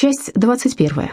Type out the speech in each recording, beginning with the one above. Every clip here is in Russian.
Часть 21.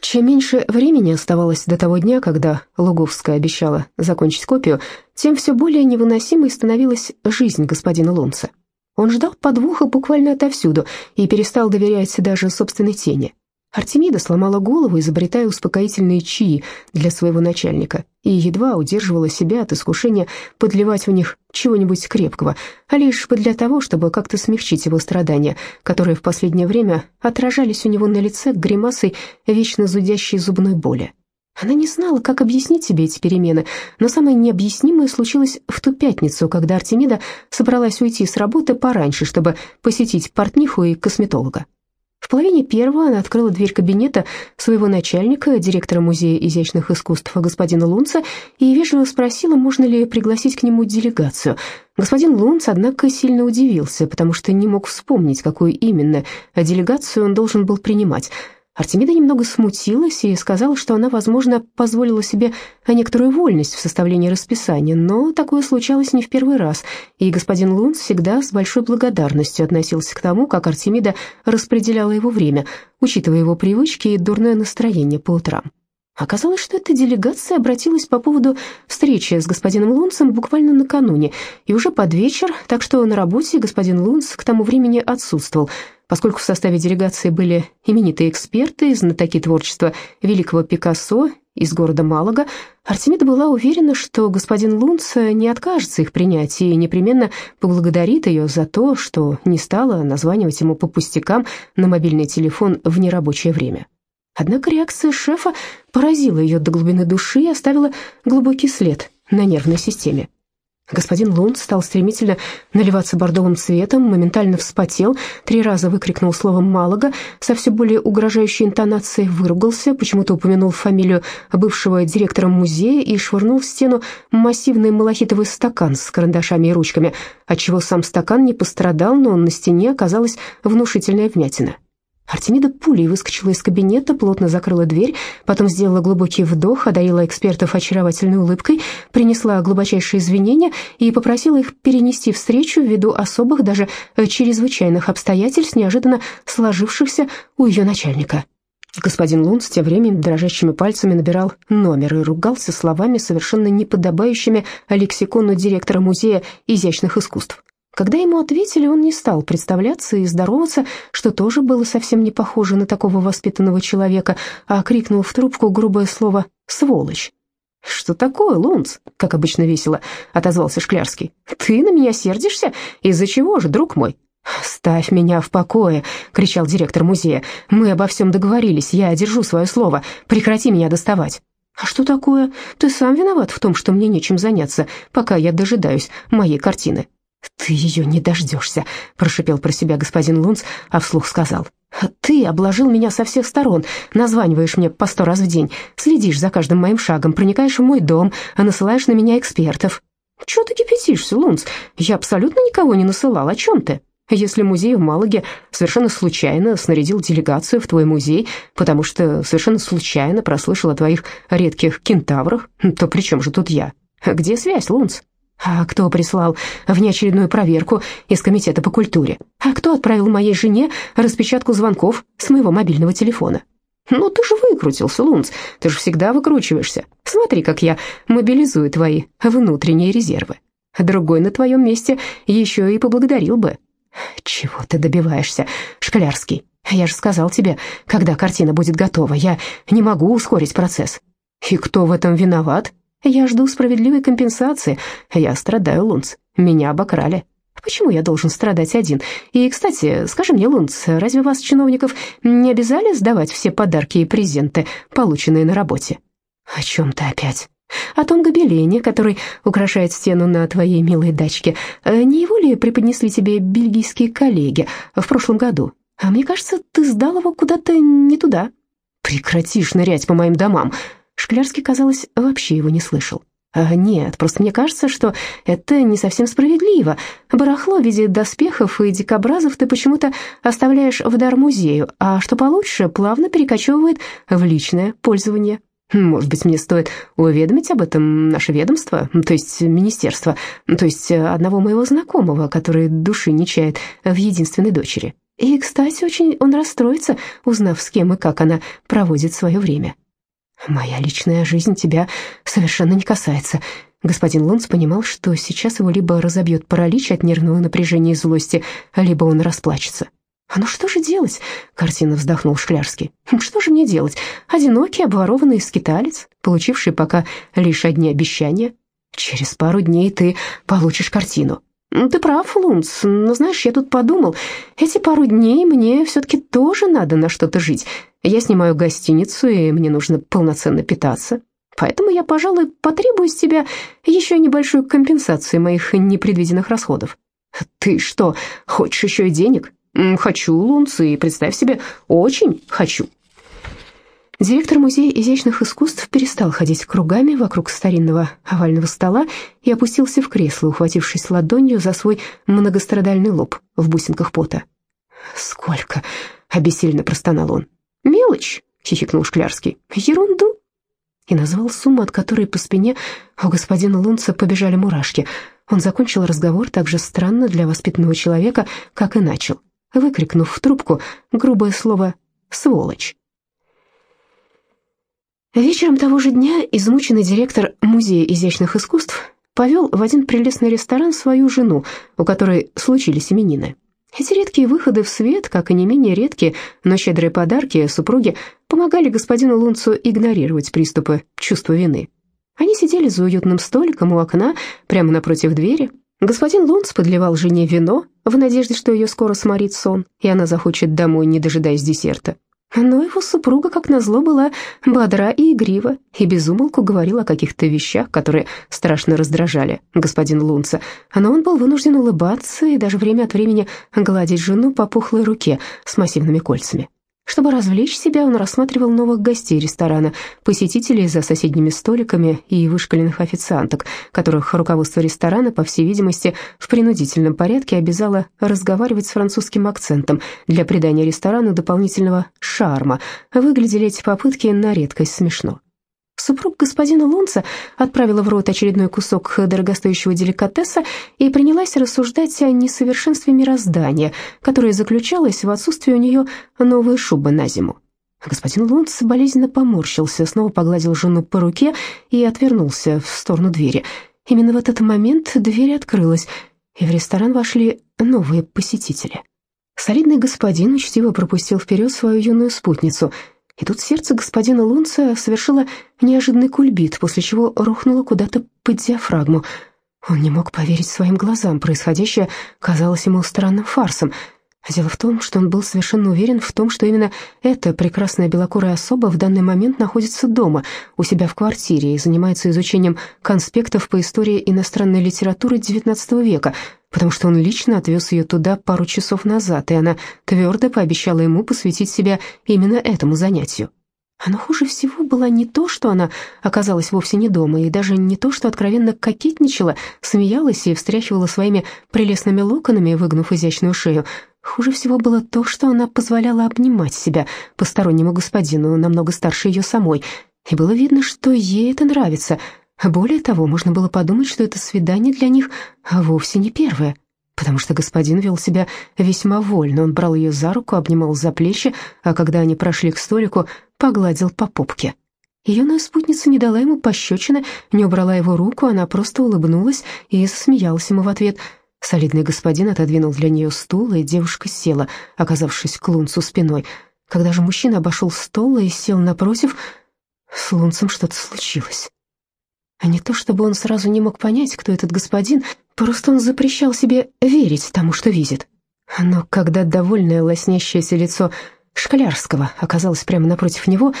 Чем меньше времени оставалось до того дня, когда Луговская обещала закончить копию, тем все более невыносимой становилась жизнь господина Лунца. Он ждал подвоха буквально отовсюду и перестал доверять даже собственной тени. Артемида сломала голову, изобретая успокоительные чаи для своего начальника, и едва удерживала себя от искушения подливать в них чего-нибудь крепкого, а лишь бы для того, чтобы как-то смягчить его страдания, которые в последнее время отражались у него на лице гримасой вечно зудящей зубной боли. Она не знала, как объяснить себе эти перемены, но самое необъяснимое случилось в ту пятницу, когда Артемида собралась уйти с работы пораньше, чтобы посетить портниху и косметолога. В половине первого она открыла дверь кабинета своего начальника, директора Музея изящных искусств господина Лунца, и вежливо спросила, можно ли пригласить к нему делегацию. Господин Лунц, однако, сильно удивился, потому что не мог вспомнить, какую именно делегацию он должен был принимать – Артемида немного смутилась и сказала, что она, возможно, позволила себе некоторую вольность в составлении расписания, но такое случалось не в первый раз, и господин Лунц всегда с большой благодарностью относился к тому, как Артемида распределяла его время, учитывая его привычки и дурное настроение по утрам. Оказалось, что эта делегация обратилась по поводу встречи с господином Лунцем буквально накануне, и уже под вечер, так что на работе господин Лунц к тому времени отсутствовал – Поскольку в составе делегации были именитые эксперты, знатоки творчества великого Пикассо из города Малага, Артемида была уверена, что господин Лунц не откажется их принять и непременно поблагодарит ее за то, что не стала названивать ему по пустякам на мобильный телефон в нерабочее время. Однако реакция шефа поразила ее до глубины души и оставила глубокий след на нервной системе. Господин Лунд стал стремительно наливаться бордовым цветом, моментально вспотел, три раза выкрикнул словом «Малага», со все более угрожающей интонацией выругался, почему-то упомянул фамилию бывшего директора музея и швырнул в стену массивный малахитовый стакан с карандашами и ручками, отчего сам стакан не пострадал, но на стене оказалась внушительная вмятина. Артемида пулей выскочила из кабинета, плотно закрыла дверь, потом сделала глубокий вдох, одарила экспертов очаровательной улыбкой, принесла глубочайшие извинения и попросила их перенести встречу ввиду особых, даже чрезвычайных обстоятельств, неожиданно сложившихся у ее начальника. Господин Лунц тем временем дрожащими пальцами набирал номер и ругался словами, совершенно неподобающими лексикону директора Музея изящных искусств. Когда ему ответили, он не стал представляться и здороваться, что тоже было совсем не похоже на такого воспитанного человека, а крикнул в трубку грубое слово «сволочь». «Что такое, Лунц?» — как обычно весело отозвался Шклярский. «Ты на меня сердишься? Из-за чего же, друг мой?» «Ставь меня в покое!» — кричал директор музея. «Мы обо всем договорились, я держу свое слово. Прекрати меня доставать». «А что такое? Ты сам виноват в том, что мне нечем заняться, пока я дожидаюсь моей картины». «Ты ее не дождешься», — прошипел про себя господин Лунц, а вслух сказал. «Ты обложил меня со всех сторон, названиваешь мне по сто раз в день, следишь за каждым моим шагом, проникаешь в мой дом, а насылаешь на меня экспертов». «Чего ты кипятишься, Лунц? Я абсолютно никого не насылал, о чем ты?» Если музей в Малаге совершенно случайно снарядил делегацию в твой музей, потому что совершенно случайно прослышал о твоих редких кентаврах, то при чем же тут я? Где связь, Лунц? А кто прислал внеочередную проверку из Комитета по культуре? А кто отправил моей жене распечатку звонков с моего мобильного телефона? Ну, ты же выкрутился, Лунц, ты же всегда выкручиваешься. Смотри, как я мобилизую твои внутренние резервы. Другой на твоем месте еще и поблагодарил бы. Чего ты добиваешься, Шклярский? Я же сказал тебе, когда картина будет готова, я не могу ускорить процесс. И кто в этом виноват? Я жду справедливой компенсации. Я страдаю, Лунц. Меня обокрали. Почему я должен страдать один? И, кстати, скажи мне, Лунц, разве вас, чиновников, не обязали сдавать все подарки и презенты, полученные на работе? О чем ты опять? О том гобелене, который украшает стену на твоей милой дачке. Не его ли преподнесли тебе бельгийские коллеги в прошлом году? А мне кажется, ты сдал его куда-то не туда. Прекрати шнырять по моим домам. Шклярский, казалось, вообще его не слышал. А «Нет, просто мне кажется, что это не совсем справедливо. Барахло в виде доспехов и дикобразов ты почему-то оставляешь в дар музею, а что получше, плавно перекочевывает в личное пользование. Может быть, мне стоит уведомить об этом наше ведомство, то есть министерство, то есть одного моего знакомого, который души не чает в единственной дочери. И, кстати, очень он расстроится, узнав, с кем и как она проводит свое время. «Моя личная жизнь тебя совершенно не касается». Господин Лунц понимал, что сейчас его либо разобьет паралич от нервного напряжения и злости, либо он расплачется. «А ну что же делать?» — картина вздохнул Шклярский. «Что же мне делать? Одинокий, обворованный скиталец, получивший пока лишь одни обещания. Через пару дней ты получишь картину». «Ты прав, Лунц, но знаешь, я тут подумал, эти пару дней мне все-таки тоже надо на что-то жить. Я снимаю гостиницу, и мне нужно полноценно питаться. Поэтому я, пожалуй, потребую с тебя еще небольшую компенсацию моих непредвиденных расходов». «Ты что, хочешь еще и денег?» «Хочу, Лунц, и представь себе, очень хочу». Директор Музея изящных искусств перестал ходить кругами вокруг старинного овального стола и опустился в кресло, ухватившись ладонью за свой многострадальный лоб в бусинках пота. «Сколько?» — обессиленно простонал он. «Мелочь!» — хихикнул Шклярский. «Ерунду!» И назвал сумму, от которой по спине у господина Лунца побежали мурашки. Он закончил разговор так же странно для воспитанного человека, как и начал, выкрикнув в трубку грубое слово «сволочь». Вечером того же дня измученный директор Музея изящных искусств повел в один прелестный ресторан свою жену, у которой случились именины. Эти редкие выходы в свет, как и не менее редкие, но щедрые подарки супруги помогали господину Лунцу игнорировать приступы чувства вины. Они сидели за уютным столиком у окна, прямо напротив двери. Господин Лунц подливал жене вино в надежде, что ее скоро сморит сон, и она захочет домой, не дожидаясь десерта. Но его супруга, как назло, была бодра и игрива, и безумолку говорила о каких-то вещах, которые страшно раздражали господин Лунца. Но он был вынужден улыбаться и даже время от времени гладить жену по пухлой руке с массивными кольцами. Чтобы развлечь себя, он рассматривал новых гостей ресторана, посетителей за соседними столиками и вышкаленных официанток, которых руководство ресторана, по всей видимости, в принудительном порядке обязало разговаривать с французским акцентом для придания ресторану дополнительного шарма. Выглядели эти попытки на редкость смешно. Супруг господина Лунца отправила в рот очередной кусок дорогостоящего деликатеса и принялась рассуждать о несовершенстве мироздания, которое заключалось в отсутствии у нее новой шубы на зиму. Господин Лунц болезненно поморщился, снова погладил жену по руке и отвернулся в сторону двери. Именно в этот момент дверь открылась, и в ресторан вошли новые посетители. Солидный господин учтиво пропустил вперед свою юную спутницу — и тут сердце господина Лунца совершило неожиданный кульбит, после чего рухнуло куда-то под диафрагму. Он не мог поверить своим глазам, происходящее казалось ему странным фарсом. Дело в том, что он был совершенно уверен в том, что именно эта прекрасная белокурая особа в данный момент находится дома, у себя в квартире, и занимается изучением конспектов по истории иностранной литературы XIX века, потому что он лично отвез ее туда пару часов назад, и она твердо пообещала ему посвятить себя именно этому занятию. А но хуже всего было не то, что она оказалась вовсе не дома, и даже не то, что откровенно кокетничала, смеялась и встряхивала своими прелестными локонами, выгнув изящную шею. Хуже всего было то, что она позволяла обнимать себя постороннему господину, намного старше ее самой, и было видно, что ей это нравится — более того, можно было подумать, что это свидание для них вовсе не первое, потому что господин вел себя весьма вольно. Он брал ее за руку, обнимал за плечи, а когда они прошли к столику, погладил по попке. Юная спутница не дала ему пощечины, не убрала его руку, она просто улыбнулась и засмеялась ему в ответ. Солидный господин отодвинул для нее стул, и девушка села, оказавшись к лунцу спиной. Когда же мужчина обошел стол и сел напротив, с лунцем что-то случилось. А не то, чтобы он сразу не мог понять, кто этот господин, просто он запрещал себе верить тому, что видит. Но когда довольное лоснящееся лицо Шклярского оказалось прямо напротив него,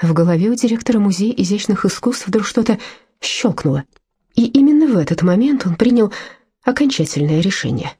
в голове у директора Музея изящных искусств вдруг что-то щелкнуло. И именно в этот момент он принял окончательное решение —